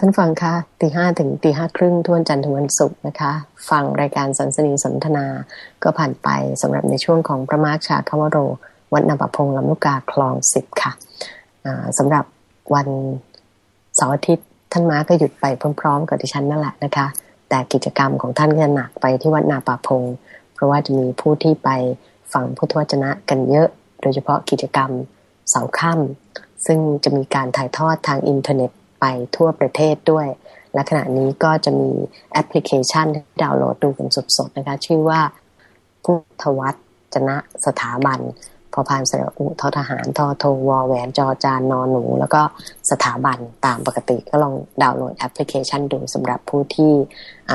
ท่านฟังคะตีห้าถึงตีห้าครึ่งทุกวันจันทร์ถึงวันศุกร์นะคะ ฟังรายการสันสนีสนทนา ก็ผ่านไปสำหรับในช่วงของพระมาร์ชาคาวโร วัดนาบพงลำลูกกาคลองสิบค่ะสำหรับวันเสาร์อาทิตย์ท่านม้าก็หยุดไปพร้อม ๆ กับดิฉันนั่นแหละนะคะ แต่กิจกรรมของท่านก็หนักไปที่วัดนาป่าพง เพราะว่าจะมีผู้ที่ไปฟังพุทธวจนะกันเยอะ โดยเฉพาะกิจกรรมเสาร์ค่ำซึ่งจะมีการถ่ายทอดทางอินเทอร์เน็ต ไปทั่วประเทศด้วย และขณะนี้ก็จะมีแอปพลิเคชันที่ดาวน์โหลดดูกันสดๆนะคะ ชื่อว่าพุทธวัจนะสถาบัน พอพานสระอุทอทหารธอธงวอแหวนจอจานนอหนู แล้วก็สถาบันตามปกติก็ลองดาวน์โหลดแอปพลิเคชันดูสำหรับผู้ที่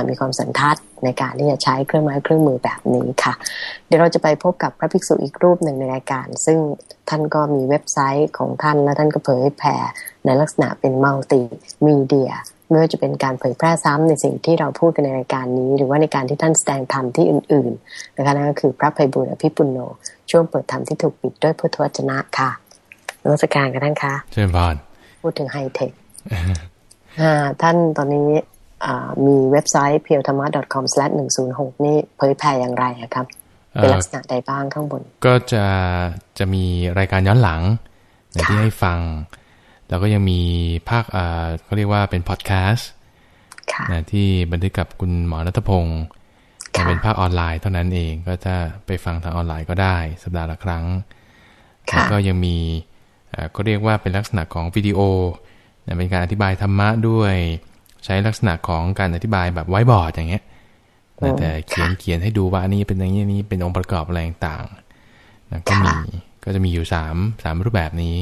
มีความสันทัด ในการที่จะใช้เครื่องไม้เครื่องมือแบบนี้ค่ะ เดี๋ยวเราจะไปพบกับพระภิกษุอีกรูปหนึ่งในรายการ ซึ่งท่านก็มีเว็บไซต์ของท่านและท่านก็เผยแผ่ในลักษณะเป็นมัลติมีเดียไม่ว่าจะเป็นการเผยแพร่ซ้ำในสิ่งที่เราพูดกันในรายการนี้ หรือว่าในการที่ท่านแสดงธรรมที่อื่นๆนะคะนั่นก็คือพระภัยบุญอภิปุโนช่วงเปิดธรรมที่ถูกปิดด้วยพุทธวจนะค่ะรัชการกันท่านคะเชิญพานพูดถึงไฮเทคท่านตอนนี้ มีเว็บไซต์ p พียวธรรมะ .com/ 106นี่เผยแผ่อย่างไรครับ เป็นลักษณะใดบ้างข้างบน ก็จะจะมีรายการย้อนหลังที่ให้ฟัง แล้วก็ยังมีภาคเขาเรียกว่าเป็นพอดแคสต์นะที่บันทึกกับคุณหมอรัตพงศ์เป็นภาคออนไลน์เท่านั้นเองก็จะไปฟังทางออนไลน์ก็ได้ สัปดาห์ละครั้งแล้วก็ยังมีก็เรียกว่าเป็นลักษณะของวิดีโอเป็นการอธิบายธรรมะด้วย ใช้ลักษณะของการอธิบายแบบไว้บอร์ดอย่างเงี้ยแต่เขียนเขียนให้ดูว่าอันนี้เป็นอย่างนี้นี้เป็นองค์ประกอบอะไรต่างๆก็มีก็จะมีอยู่สามสามรูปแบบนี้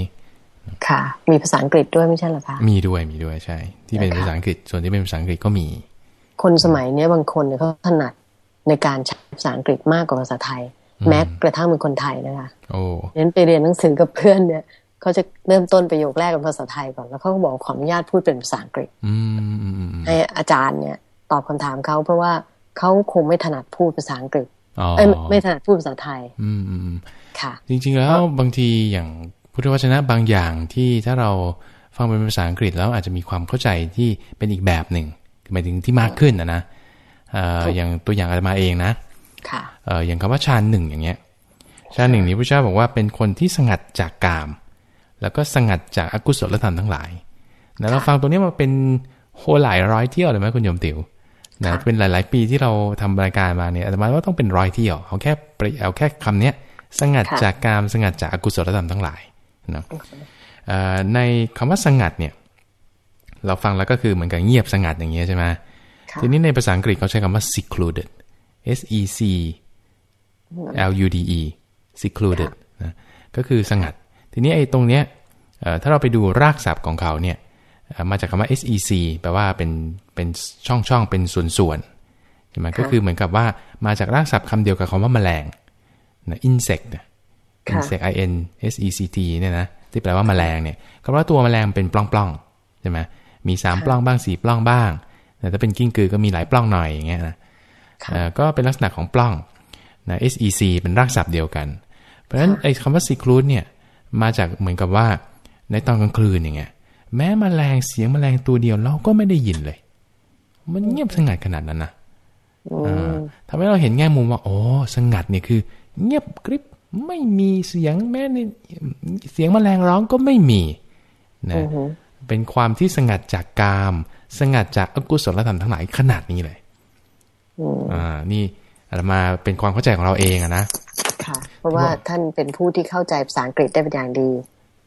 ค่ะ มีภาษาอังกฤษด้วยไม่ใช่หรอคะมีด้วยมีด้วยใช่ ที่เป็นภาษาอังกฤษส่วนที่เป็นภาษาอังกฤษก็มี คนสมัยเนี้ยบางคนเนี่ยเขาถนัดในการใช้ภาษาอังกฤษมากกว่าภาษาไทย แม้กระทั่งเป็นคนไทยนะคะโอ้เน้นไปเรียนหนังสือกับเพื่อนเนี่ย เขาจะเริ่มต้นประโยคแรกเป็นภาษาไทยก่อนแล้วเขาก็บอกขออนุญาตพูดเป็นภาษาอังกฤษให้อาจารย์เนี่ย ตอบคำถามเขาเพราะว่าเขาคงไม่ถนัดพูดภาษาอังกฤษไม่ถนัดพูดภาษาไทย อืมค่ะ จริง ๆ แล้วบางทีอย่างพุทธวจนะบางอย่างที่ถ้าเราฟังเป็นภาษาอังกฤษแล้วอาจจะมีความเข้าใจที่เป็นอีกแบบหนึ่งหมายถึงที่มากขึ้นนะนะอย่างตัวอย่างอาตมาเองนะอย่างคำว่าชาญหนึ่งอย่างเงี้ยชาญหนึ่งนี้พระเจ้าบอกว่าเป็นคนที่สงัดจากกาม แล้วก็สงัดจากอากุศลธรรมทั้งหลายนะเราฟังตัวนี้มาเป็นโหหลายร้อยเที่ยวเลยไหมคุณโยมติ๋วนะเป็นหลาย ๆ ปีที่เราทำรายการมาเนี่ยอาตมาว่าต้องเป็นร้อยเที่ยวเอาแค่เอาแค่คำเนี้ยสงัดจากกามสงัดจากอากุศลธรรมทั้งหลายนะในคำว่าสงัดเนี่ย เราฟังแล้วก็คือเหมือนกับเงียบสงัดอย่างเงี้ยใช่ไหมทีนี้ในภาษาอังกฤษเขาใช้คำว่า secluded s e c l u d e secluded นะก็คือสงัด ทีนี้ไอ้ตรงเนี้ยถ้าเราไปดูรากศัพท์ของเขาเนี่ยมาจากคำว่า sec แปลว่าเป็นเป็นช่องช่องเป็นส่วนส่วนใช่ไหมก็คือเหมือนกับว่ามาจากรากศัพท์คำเดียวกับคำว่าแมลงนะ insect insect i n s e c t เนี่ยนะที่แปลว่าแมลงเนี่ยก็เพราะตัวแมลงเป็นปล้องๆใช่ไหมมีสามปล้องบ้างสี่ปล้องบ้างแต่ถ้าเป็นกิ้งกือก็มีหลายปล้องหน่อยอย่างเงี้ยนะก็เป็นลักษณะของปล้องนะ sec เป็นรากศัพท์เดียวกัน เพราะฉะนั้นไอ้คำว่า seclude เนี่ย มาจากเหมือนกับว่า ในตอนกลางคืนอย่างเงี้ยแม้มแมลงเสียงมแมลงตัวเดียวเราก็ไม่ได้ยินเลย มันเงียบสงัดขนาดนั้นนะทำให้เราเห็นแง่มุมว่าโอ้สงัดเนี่ยคือ เงียบกริบไม่มีเสียงแม้ในเสียงแมลงร้องก็ไม่มีนะเป็นความที่สงัดจากกาม สงัดจากอกุศลธรรมทั้งหลายขนาดนี้เลยอ่านี่อามาเป็นความเข้าใจของเราเองอะนะค่ะ เพราะว่าท่านเป็นผู้ที่เข้าใจภาษาอังกฤษได้เป็นอย่างดี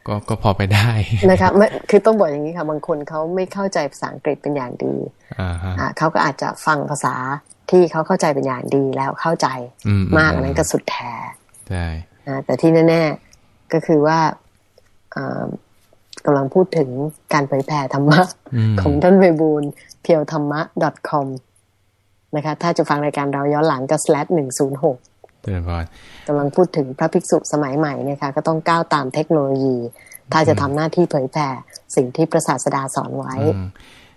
ก็ก็พอไปได้นะคะคือต้องบอกอย่างนี้ค่ะบางคนเขาไม่เข้าใจภาษาอังกฤษเป็นอย่างดีอ่าเขาก็อาจจะฟังภาษาที่เขาเข้าใจเป็นอย่างดีแล้วเข้าใจมากอันนั้นก็สุดแท้ใช่แต่ที่แน่ๆก็คือว่ากำลังพูดถึงการเผยแผ่ธรรมะ ของท่านไพบูลเพียวธรรมะ .com นะคะ ถ้าจะฟังรายการเราย้อนหลังก็ slash หนึ่งศูนย์หก กำลังพูดถึงพระภิกษุสมัยใหม่เนี่ยค่ะก็ต้องก้าวตามเทคโนโลยี ถ้าจะทำหน้าที่เผยแผ่สิ่งที่พระศาสดาสอนไว้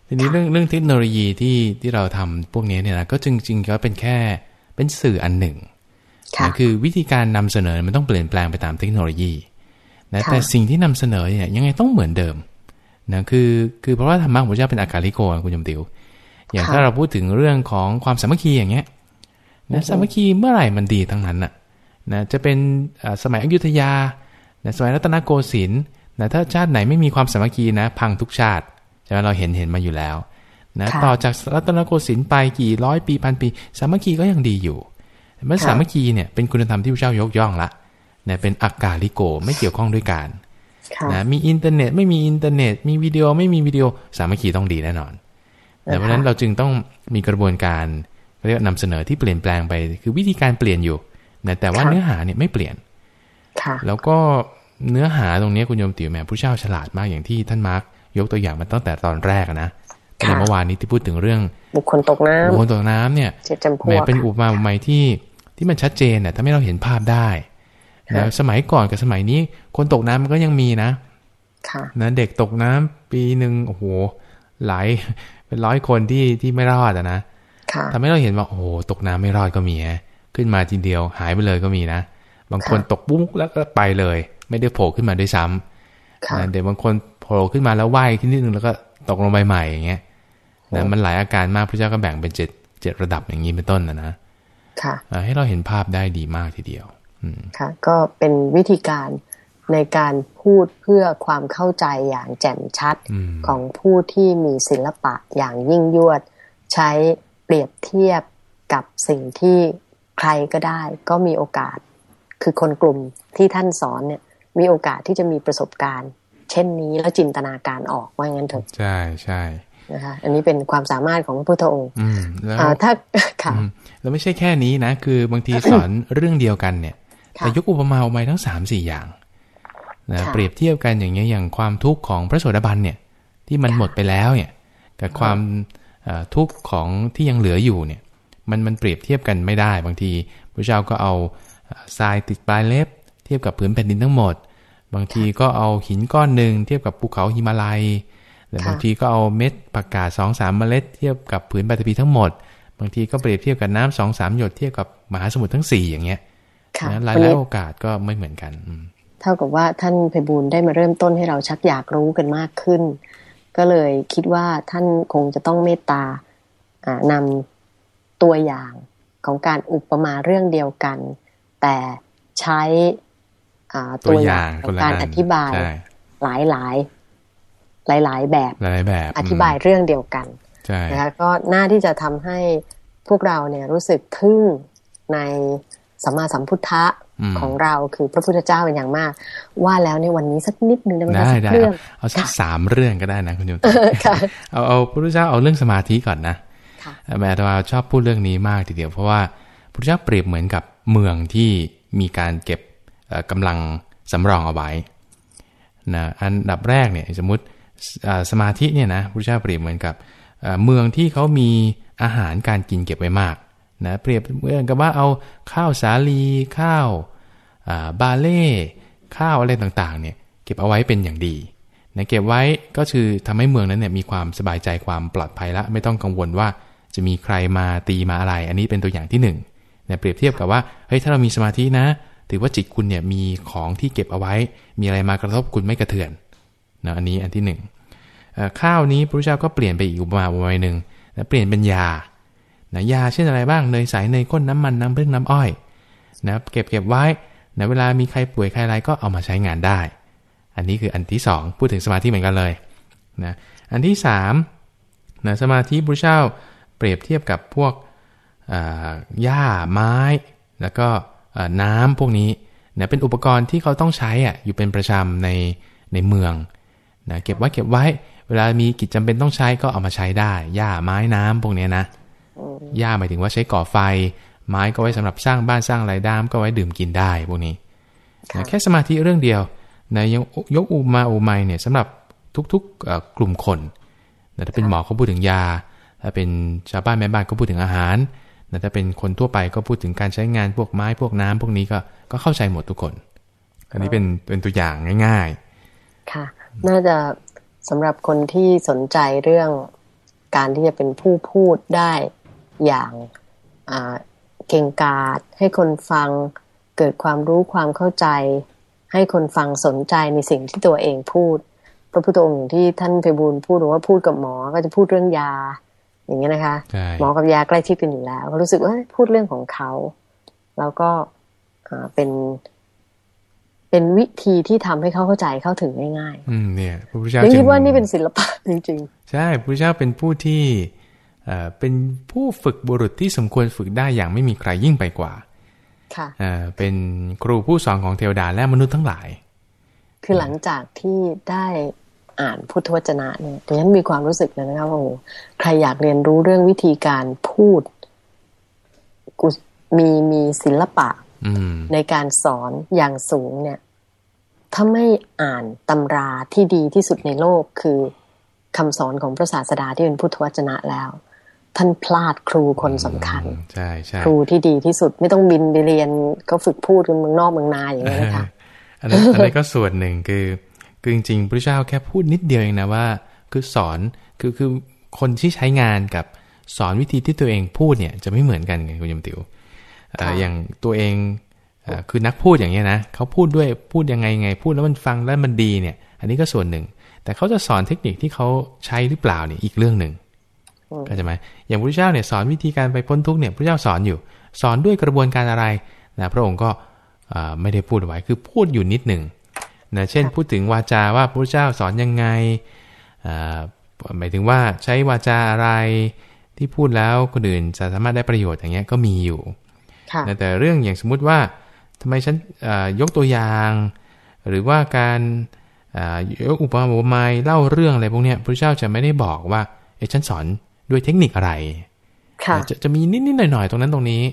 ทีนี้เรื่องเรื่องเทคโนโลยีที่ที่เราทำพวกนี้เนี่ยนะก็จริงๆก็เป็นแค่เป็นสื่ออันหนึ่งคือวิธีการนำเสนอมันต้องเปลี่ยนแปลงไปตามเทคโนโลยีนะแต่สิ่งที่นำเสนอเนี่ยยังไงต้องเหมือนเดิมนะคือคือเพราะว่าธรรมะของพระเจ้าเป็นอากาลิโกนะคุณยมติวอย่างถ้าเราพูดถึงเรื่องของความสามัคคีอย่างเงี้ย นะสามัคคีเมื่อไหร่มันดีทั้งนั้นน่ะนะจะเป็นสมัยอยุธยานะสมัยรัตนโกสินทร์นะถ้าชาติไหนไม่มีความสามัคคีนะ พังทุกชาติใช่ไหมเราเห็นเห็นมาอยู่แล้วนะต่อจากรัตนโกสินทร์ไปกี่ร้อยปีพันปี สามัคคีก็ยังดีอยู่เมื่อสามัคคีเนี่ยเป็นคุณธรรมที่พระเจ้ายกย่องละนะเป็นอกาลิโกไม่เกี่ยวข้องด้วยกันนะมีอินเทอร์เน็ตไม่มีอินเทอร์เน็ต มีวิดีโอไม่มีวิดีโอสามัคคีต้องดีแน่นอนเพราะฉะนั้นเราจึงต้องมีกระบวนการ เรียกนำเสนอที่เปลี่ยนแปลงไป คือวิธีการเปลี่ยนอยู่นะแต่ว่าเนื้อหาเนี่ยไม่เปลี่ยนแล้วก็เนื้อหาตรงนี้คุณโยมติ๋วแม่ผู้เช่าฉลาดมากอย่างที่ท่านมาร์กยกตัวอย่างมาตั้งแต่ตอนแรกนะแต่เมื่อวานนี้ที่พูดถึงเรื่อง บุคคลตกน้ำบุคคลตกน้ำเนี่ยแม้เป็นอุปมาอุปไมยที่ที่มันชัดเจนเนี่ยถ้าไม่เราเห็นภาพได้นะสมัยก่อนกับสมัยนี้คนตกน้ำมันก็ยังมีนะนะเด็กตกน้ำปีหนึ่งโอ้โหหลายเป็นร้อยคนที่ที่ไม่รอดอะนะ ทำให้เราเห็นว่าโอ้โหตกน้ำไม่รอดก็มีฮะขึ้นมาทีเดียวหายไปเลยก็มีนะ บางคนตกปุ๊บแล้วก็ไปเลย ไม่ได้โผล่ขึ้นมาด้วยซ้ำนะเด็กบางคนโผล่ขึ้นมาแล้วว่ายขึ้นนิดนึงแล้วก็ตกลงไปใหม่อย่างเงี้ยนะมันหลายอาการมากพระเจ้าก็แบ่งเป็นเจ็ดเจ็ดระดับอย่างนี้เป็นต้นนะนะค่ะให้เราเห็นภาพได้ดีมากทีเดียวค่ะ ก็เป็นวิธีการในการพูดเพื่อความเข้าใจอย่างแจ่มชัดของผู้ที่มีศิลปะอย่างยิ่งยวด ใช้ เปรียบเทียบกับสิ่งที่ใครก็ได้ ก็มีโอกาส คือคนกลุ่มที่ท่านสอนเนี่ย มีโอกาสที่จะมีประสบการณ์ เช่นนี้แล้วจินตนาการออกว่างั้นเถอะใช่ใช่นะคะอันนี้เป็นความสามารถของพระพุทธองค์แล้วถ้าค่ะแล้วไม่ใช่แค่นี้นะ คือบางทีสอนเรื่องเดียวกันเนี่ยแต่ยกอุปมาออกมาทั้งสามสี่อย่างนะเปรียบเทียบกันอย่างเงี้ยอย่างความทุกข์ของพระโสดาบันเนี่ย ที่มันหมดไปแล้วเนี่ย กับความ ทุกข์ของที่ยังเหลืออยู่เนี่ยมันมันเปรียบเทียบกันไม่ได้บางทีพระเจ้าก็เอาทรายติดปลายเล็บ เทียบกับผืนแผ่นดินทั้งหมด บางทีก็เอาหินก้อนหนึ่งเทียบกับภูเขาหิมาลัยแต่บางทีก็เอาเม็ดผักกาดสองสามเมล็ดเทียบกับผืนปฐพีทั้งหมด บางทีก็เปรียบเทียบกับน้ำสองสามหยดเทียบกับมหาสมุทรทั้งสี่อย่างเงี้ยหลายหลายโอกาสก็ไม่เหมือนกันเท่ากับว่าท่านไพบูลได้มาเริ่มต้นให้เราชักอยากรู้กันมากขึ้น ก็เลยคิดว่าท่านคงจะต้องเมตตานำตัวอย่างของการอุปมาเรื่องเดียวกัน แต่ใช้ตัวอย่างของการอธิบายหลายหลายหลายหลายแบบหลายแบบ อธิบายเรื่องเดียวกันนะคะก็น่าที่จะทำให้พวกเราเนี่ยรู้สึกทึ่งในสัมมาสัมพุทธะ ของเราคือพระพุทธเจ้าเป็นอย่างมาก ว่าแล้วในวันนี้สักนิดนึงได้ไหมได้ได้เอาสักสามเรื่องก็ได้นะคุณโยมเอาเอาพระพุทธเจ้าเอาเรื่องสมาธิก่อนนะแม่ตว่าชอบพูดเรื่องนี้มากทีเดียวเพราะว่าพระพุทธเจ้าเปรียบเหมือนกับเมืองที่มีการเก็บกำลังสำรองเอาไว้นะอันดับแรกเนี่ยสมมติสมาธิเนี่ยนะพระเจ้าเปรียบเหมือนกับเมืองที่เขามีอาหารการกินเก็บไว้มาก นะเปรียบเหมือนกับว่าเอาข้าวสาลีข้าวบาเล่ข้าวอะไรต่างๆเนี่ยเก็บเอาไว้เป็นอย่างดีนะเก็บไว้ก็คือทำให้เมืองนั้นเนี่ยมีความสบายใจความปลอดภัยละไม่ต้องกังวลว่าจะมีใครมาตีมาอะไร อันนี้เป็นตัวอย่างที่1นึ่งนะเปรียบเทียบกับว่าเฮ้ยถ้าเรามีสมาธินะ ถือว่าจิตคุณเนี่ยมีของที่เก็บเอาไว้ มีอะไรมากระทบคุณไม่กระเทือนนะอันนี้อันที่1ข้าวนี้พระพุทธเจ้าก็เปลี่ยนไปอีกอุปมาอุปไมยหนึ่งนะเปลี่ยนเป็นยา นะยาเช่นอะไรบ้างเนยใสเนยข้นน้ำมันน้ำพึ่งน้ำอ้อยนะเก็บเก็บไว้นะเวลามีใครป่วยใครอะไรก็เอามาใช้งานได้ อันนี้คืออันที่สองพูดถึงสมาธิเหมือนกันเลยนะอันที่สามนะสมาธิพระเจ้าเปรียบเทียบกับพวกหญ้าไม้ แล้วก็น้ำพวกนี้นะเป็นอุปกรณ์ที่เขาต้องใช้อะอยู่เป็นประจำในในเมืองนะเก็บไว้เก็บไว้ เวลามีกิจจำเป็นต้องใช้ก็เอามาใช้ได้หญ้าไม้น้ำพวกนี้นะ หญ้าหมายถึงว่าใช้ก่อไฟ ไม้ก็ไว้สำหรับสร้างบ้านสร้างไรายด้ามก็ไว้ดื่มกินได้พวกนี้แค่สมาธิเรื่องเดียวนะยังยกอุมาอุไมเนี่ยสำหรับทุกๆกลุ่มคนถ้าเป็นหมอเขาพูดถึงยา ถ้าเป็นชาวบ้านแม่บ้านก็พูดถึงอาหารถ้าเป็นคนทั่วไปก็พูดถึงการใช้งานพวกไม้พวกน้ำพวกนี้ก็ก็เข้าใจหมดทุกคน อันนี้เป็นเป็นตัวอย่างง่าย ๆ ค่ะ น่าจะสำหรับคนที่สนใจเรื่องการที่จะเป็นผู้พูดได้ อย่างเก่งกาจให้คนฟังเกิดความรู้ความเข้าใจ ให้คนฟังสนใจในสิ่งที่ตัวเองพูด พระพุทธองค์ที่ท่านเพบูลพูดว่าพูดกับหมอก็จะพูดเรื่องยา อย่างเงี้ยนะคะ หมอกับยาใกล้ชิดกันอยู่แล้วก็รู้สึกว่าพูดเรื่องของเขา แล้วก็เป็นเป็นวิธีที่ทำให้เขาเข้าใจเข้าถึงง่ายๆอืมเนี่ยพระพุทธเจ้าคิดว่านี่เป็นศิลปะจริง ๆ ใช่พระพุทธเจ้าเป็นผู้ที่ เป็นผู้ฝึกบุรุษที่สมควรฝึกได้อย่างไม่มีใครยิ่งไปกว่า ค่ะเป็นครูผู้สอนของเทวดาและมนุษย์ทั้งหลาย คือหลังจากที่ได้อ่านพุทธวจนะเนี่ยดิฉันมีความรู้สึกเลยนะครับว่าโอ้ใครอยากเรียนรู้เรื่องวิธีการพูดกูมีมีศิลปะในการสอนอย่างสูงเนี่ย ถ้าไม่อ่านตำราที่ดีที่สุดในโลกคือคำสอนของพระศาสดาที่เป็นพุทธวจนะแล้ว ท่านพลาดครูคนสำคัญใช่ใช่ครูที่ดีที่สุดไม่ต้องบินไปเรียนก็ฝึกพูดกันเมืองนอกเมืองนาอย่างนี้นะคะอันนี้อันนี้ก็ส่วนหนึ่งคือคือจริงๆพระเจ้าแค่พูดนิดเดียวเองนะว่า คือสอนคือคือคนที่ใช้งานกับสอนวิธีที่ตัวเองพูดเนี่ยจะไม่เหมือนกันไงคุณยมติวอย่างตัวเองคือนักพูดอย่างเงี้ยนะเขาพูดด้วยพูดยังไงไงพูดแล้วมันฟังแล้วมันดีเนี่ย อันนี้ก็ส่วนหนึ่ง แต่เขาจะสอนเทคนิคที่เขาใช้หรือเปล่าเนี่ยอีกเรื่องหนึ่ง เข้าใจไหมอย่างพระเจ้าเนี่ยสอนวิธีการไปพ้นทุกเนี่ยพระเจ้าสอนอยู่ สอนด้วยกระบวนการอะไรนะพระองค์ก็ไม่ได้พูดไว้คือพูดอยู่นิดหนึ่งนะเช่นพูดถึงวาจาว่าพระเจ้าสอนยังไงหมายถึงว่าใช้วาจาอะไรที่พูดแล้วคนอื่นจะสามารถได้ประโยชน์อย่างเงี้ยก็มีอยู่แต่เรื่องอย่างสมมุติว่าทำไมฉันยกตัวอย่าง หรือว่าการยกอุปมาอุปไมยเล่าเรื่องอะไรพวกนี้พระเจ้าจะไม่ได้บอกว่าเอฉันสอน ด้วยเทคนิคอะไรค่ะจะจะมีนิดๆหน่อยๆตรงนั้นตรงนี้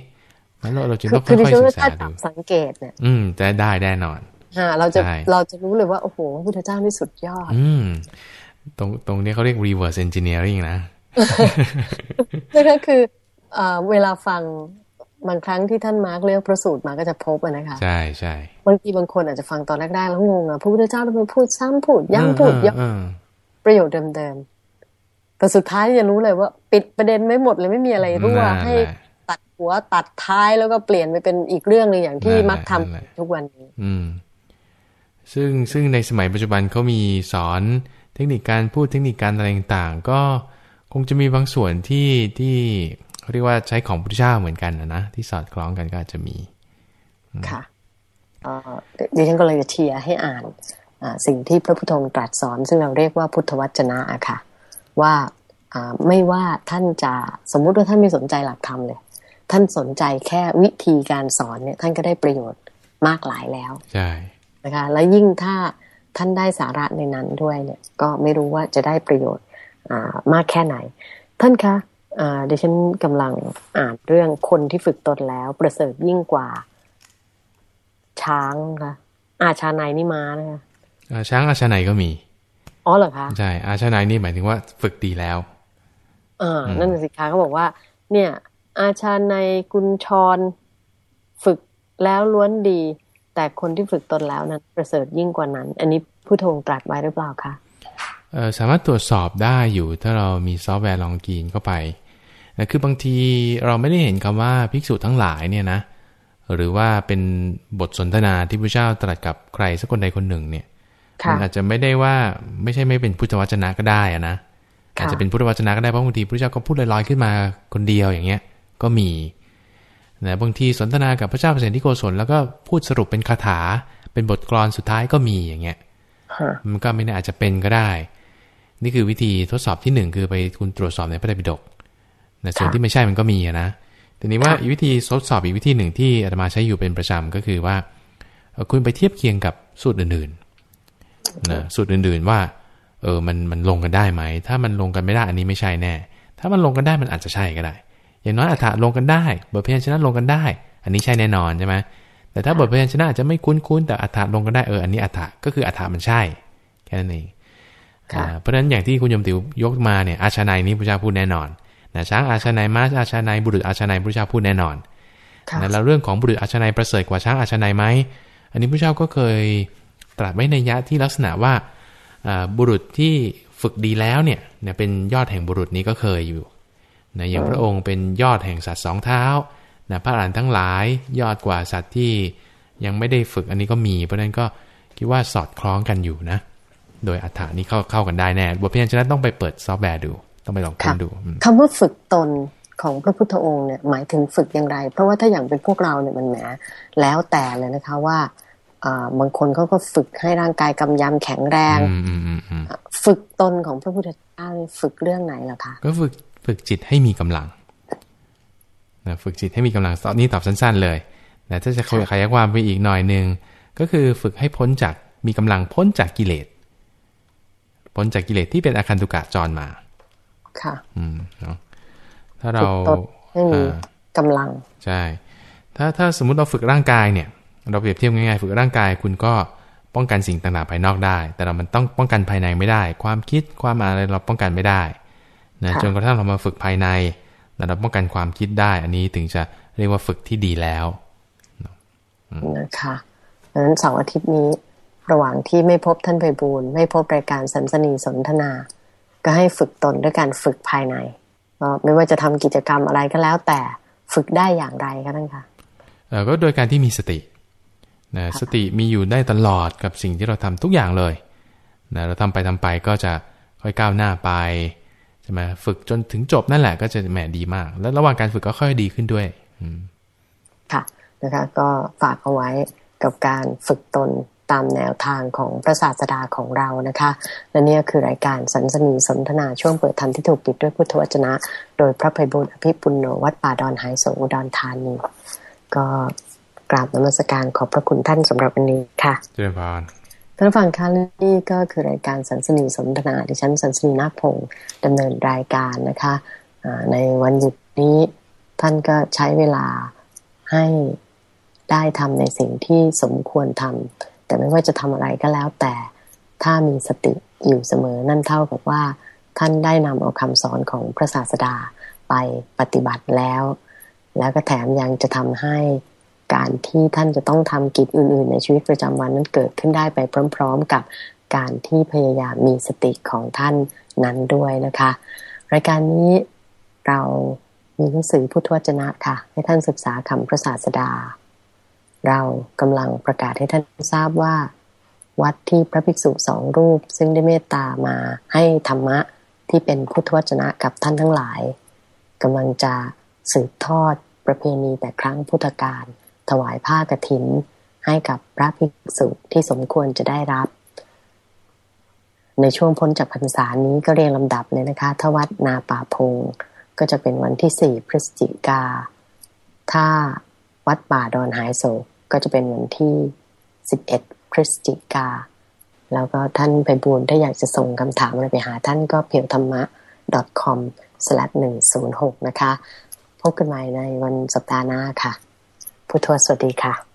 แล้วเราเราจึงต้องค่อยๆศึกษาดูสังเกตเนี่ย อืมจะได้แน่นอนอ่าเราจะเราจะรู้เลยว่าโอ้โหพระพุทธเจ้านี่สุดยอด อืมตรงตรงนี้เขาเรียก reverse engineering นะนั่นก็คือเวลาฟังบางครั้งที่ท่านมาร์กเลือกประสูตรมาก็จะพบนะคะใช่ใช่บางทีบางคนอาจจะฟังตอนแรกๆแล้วงงอะพระพุทธเจ้าทำไมพูดซ้ำพูดย้ำพูดย้ำประโยชน์เดิมๆ แต่สุดท้ายจะรู้เลยว่า ปิดประเด็นไม่หมดเลยไม่มีอะไรรั่วให้ตัดหัวตัดท้ายแล้วก็เปลี่ยนไปเป็นอีกเรื่องหนึ่งอย่างที่มักทำทุกวันนี้ อืม ซึ่งซึ่งในสมัยปัจจุบันเขามีสอนเทคนิคการพูดเทคนิคการอะไรต่างๆ ก็คงจะมีบางส่วนที่ที่เขาเรียกว่าใช้ของพุทธเจ้าเหมือนกันนะนะที่สอดคล้องกันก็อาจจะมีค่ะดิฉันก็เลยจะเชียร์ให้อ่านสิ่งที่พระพุทธองค์ตรัสสอน ซึ่งเราเรียกว่าพุทธวจนะอะค่ะ ว่าไม่ว่าท่านจะสมมุติว่าท่านไม่สนใจหลักธรรมเลย ท่านสนใจแค่วิธีการสอนเนี่ย ท่านก็ได้ประโยชน์มากหลายแล้วใช่นะคะและยิ่งถ้าท่านได้สาระในนั้นด้วยเนี่ย ก็ไม่รู้ว่าจะได้ประโยชน์มากแค่ไหน ท่านคะดิฉันกำลังอ่านเรื่องคนที่ฝึกตนแล้ว ประเสริฐยิ่งกว่า ช้างค่ะอาชาไนนี่มานะคะช้างอาชาไนก็มี อ๋อเหรอคะใช่อาชาไนนี่หมายถึงว่าฝึกดีแล้วอ่านั่นสิคะเขาบอกว่า เนี่ย อาชาไนกุญชร ฝึกแล้วล้วนดี แต่คนที่ฝึกตนแล้วนั้น ประเสริฐยิ่งกว่านั้น อันนี้ผู้ทงตรัสไว้หรือเปล่าคะสามารถตรวจสอบได้อยู่ถ้าเรามีซอฟต์แวร์ลองกีนเข้าไปนะคือบางทีเราไม่ได้เห็นคำว่าภิกษุทั้งหลายเนี่ยนะ หรือว่าเป็นบทสนทนาที่พระเจ้าตรัสกับใครสักคนใดคนหนึ่งเนี่ย มันอาจจะไม่ได้ว่าไม่ใช่ไม่เป็นพุทธวจนะก็ได้อะนะอาจจะเป็นพุทธวจนะก็ได้เพราะบางทีพระเจ้าก็พูดลอยๆขึ้นมาคนเดียวอย่างเงี้ย ก็มีนะบางทีสนทนากับพระเจ้าเปรตที่โกศลแล้วก็พูดสรุปเป็นคาถา เป็นบทกลอนสุดท้ายก็มีอย่างเงี้ยมันก็ไม่แน่อาจจะเป็นก็ได้ นี่คือวิธีทดสอบที่หนึ่งคือไปคุณตรวจสอบในพระไตรปิฎกนะส่วนที่ไม่ใช่มันก็มีนะทีนี้ว่าอีกวิธีทดสอบอีกวิธีหนึ่งที่อาตมาใช้อยู่เป็นประจำก็คือว่า คุณไปเทียบเคียงกับสูตรอื่นๆ นะสูตรอื่นๆว่า เออมันมันลงกันได้ไหม ถ้ามันลงกันไม่ได้อันนี้ไม่ใช่แน่ ถ้ามันลงกันได้มันอาจจะใช่ก็ได้ อย่างน้อยอัฐะลงกันได้บทพยัญชนะลงกันได้ อันนี้ใช่แน่นอนใช่ไหมแต่ถ้าบทพยัญชนะอาจจะไม่คุ้นๆแต่อัฐะลงกันได้เอออันนี้อัฐะก็คืออัฐะมันใช่ แค่นั้นเองเพราะฉะนั้นอย่างที่คุณยมติวยกมาเนี่ยอาชนายนี้พระเจ้าพูดแน่นอนนะช้างอาชนายม้าอาชนายบุรุษอาชนายพระเจ้าพูดแน่นอนนะแล้วเรื่องของบุรุษอาชนายประเสริฐกว่าช้างอาชนายไหมอันนี้พระเจ้าก็เคย ตรัสไว้ในยะที่ลักษณะว่าบุรุษที่ฝึกดีแล้วเนี่ยเป็นยอดแห่งบุรุษนี้ก็เคยอยู่นะอย่างพระองค์เป็นยอดแห่งสัตว์สองเท้านะพระอรหันต์ทั้งหลายยอดกว่าสัตว์ที่ยังไม่ได้ฝึกอันนี้ก็มี เพราะนั้นก็คิดว่าสอดคล้องกันอยู่นะ โดยอัฏฐานี้เข้าเข้ากันได้แน่บทพยัญชนะต้องไปเปิดซอฟต์แวร์ดู ต้องไปลองค้นดูคำว่าฝึกตนของพระพุทธองค์เนี่ยหมายถึงฝึกอย่างไร เพราะว่าถ้าอย่างเป็นพวกเราเนี่ยมันแหมแล้วแต่เลยนะคะว่า บางคนเขาก็ฝึกให้ร่างกายกำยำแข็งแรง ฝึกตนของพระพุทธเจ้าฝึกเรื่องไหนล่ะคะก็ฝึกฝึกจิตให้มีกำลังนะฝึกจิตให้มีกำลังตอนนี้ตอบสั้น ๆ เลยแต่ถ้าจะขยายความไปอีกหน่อยหนึ่งก็คือฝึกให้พ้นจากมีกำลังพ้นจากกิเลสพ้นจากกิเลสที่เป็นอาคันตุกะจรมา ค่ะ อืมเนาะถ้าเราให้มีกำลัง ใช่ ถ้าถ้าสมมุติเราฝึกร่างกายเนี่ย เราเปรียบเทียบง่ายๆฝึกร่างกาย คุณก็ป้องกันสิ่งต่างๆภายนอกได้ แต่เรามันต้องป้องกันภายในไม่ได้ ความคิดความอะไรเราป้องกันไม่ได้นะจนกระทั่งเรามาฝึกภายในเราป้องกันความคิดได้ อันนี้ถึงจะเรียกว่าฝึกที่ดีแล้วนะคะดังนั้นเสาร์อาทิตย์นี้ ระหว่างที่ไม่พบท่านไพบูลไม่พบรายการสันสนีสนทนา ก็ให้ฝึกตนด้วยการฝึกภายในไม่ว่าจะทำกิจกรรมอะไรก็แล้วแต่ฝึกได้อย่างไรคะท่านคะก็โดยการที่มีสติ นะสติมีอยู่ได้ตลอดกับสิ่งที่เราทำทุกอย่างเลยนะเราทำไปทำไปก็จะค่อยก้าวหน้าไปใช่ไหมฝึกจนถึงจบนั่นแหละก็จะแหมดีมาก แล้วระหว่างการฝึกก็ค่อยดีขึ้นด้วยค่ะนะคะก็ฝากเอาไว้กับการฝึกตนตามแนวทางของพระศาสดาของเรานะคะ และนี่คือรายการสันสนีสนทนาช่วงเปิดธรรมที่ถูกปิดด้วยพุทธวจนะ โดยพระภัยบุญอภิปุณโญวัดป่าดอนหายสงอุดรธานี ก็ กราบนมัสการขอบพระคุณท่านสำหรับวันนี้ค่ะเจริญพรท่านฟังค่ะนี่ก็คือรายการสันสนีสนทนาดิฉันสันสนีนาคพงศ์ดำเนินรายการนะคะในวันหยุดนี้ท่านก็ใช้เวลาให้ได้ทำในสิ่งที่สมควรทำแต่ไม่ว่าจะทำอะไรก็แล้วแต่ถ้ามีสติอยู่เสมอนั่นเท่ากับว่า ท่านได้นำเอาคำสอนของพระศาสดาไปปฏิบัติแล้ว แล้วก็แถมยังจะทำให้ การที่ท่านจะต้องทำกิจอื่น ๆ ในชีวิตประจำวันนั้นเกิดขึ้นได้ไปพร้อม ๆ กับการที่พยายามมีสติของท่านนั้นด้วยนะคะ รายการนี้เรามีหนังสือพุทธวจนะค่ะ ให้ท่านศึกษาคำพระศาสดา เรากำลังประกาศให้ท่านทราบว่า วัดที่พระภิกษุสองรูป ซึ่งได้เมตตามาให้ธรรมะที่เป็นพุทธวจนะกับท่านทั้งหลายกำลังจะสืบทอดประเพณีแต่ครั้งพุทธกาล ถวายผ้ากรถิน ให้กับพระภิกษุที่สมควรจะได้รับ ในช่วงพ้นจากพรรษานี้ก็เรียงลำดับเลยนะคะทวัดนาป่าพง ก็จะเป็นวันที่สี่พฤศจิกา ถ้าวัดป่าดอนหายโศกก็จะเป็นวันที่11พฤศจิกา แล้วก็ท่านไปบูรถ้าอยากจะส่งคำถามอะไรไปหาท่านก็เพียวธรรมะ com slash หนึ่งศูนย์หกนะคะ พบกันใหม่ในวันสัปดาห์หน้าค่ะ พุทธวสวัสดีค่ะ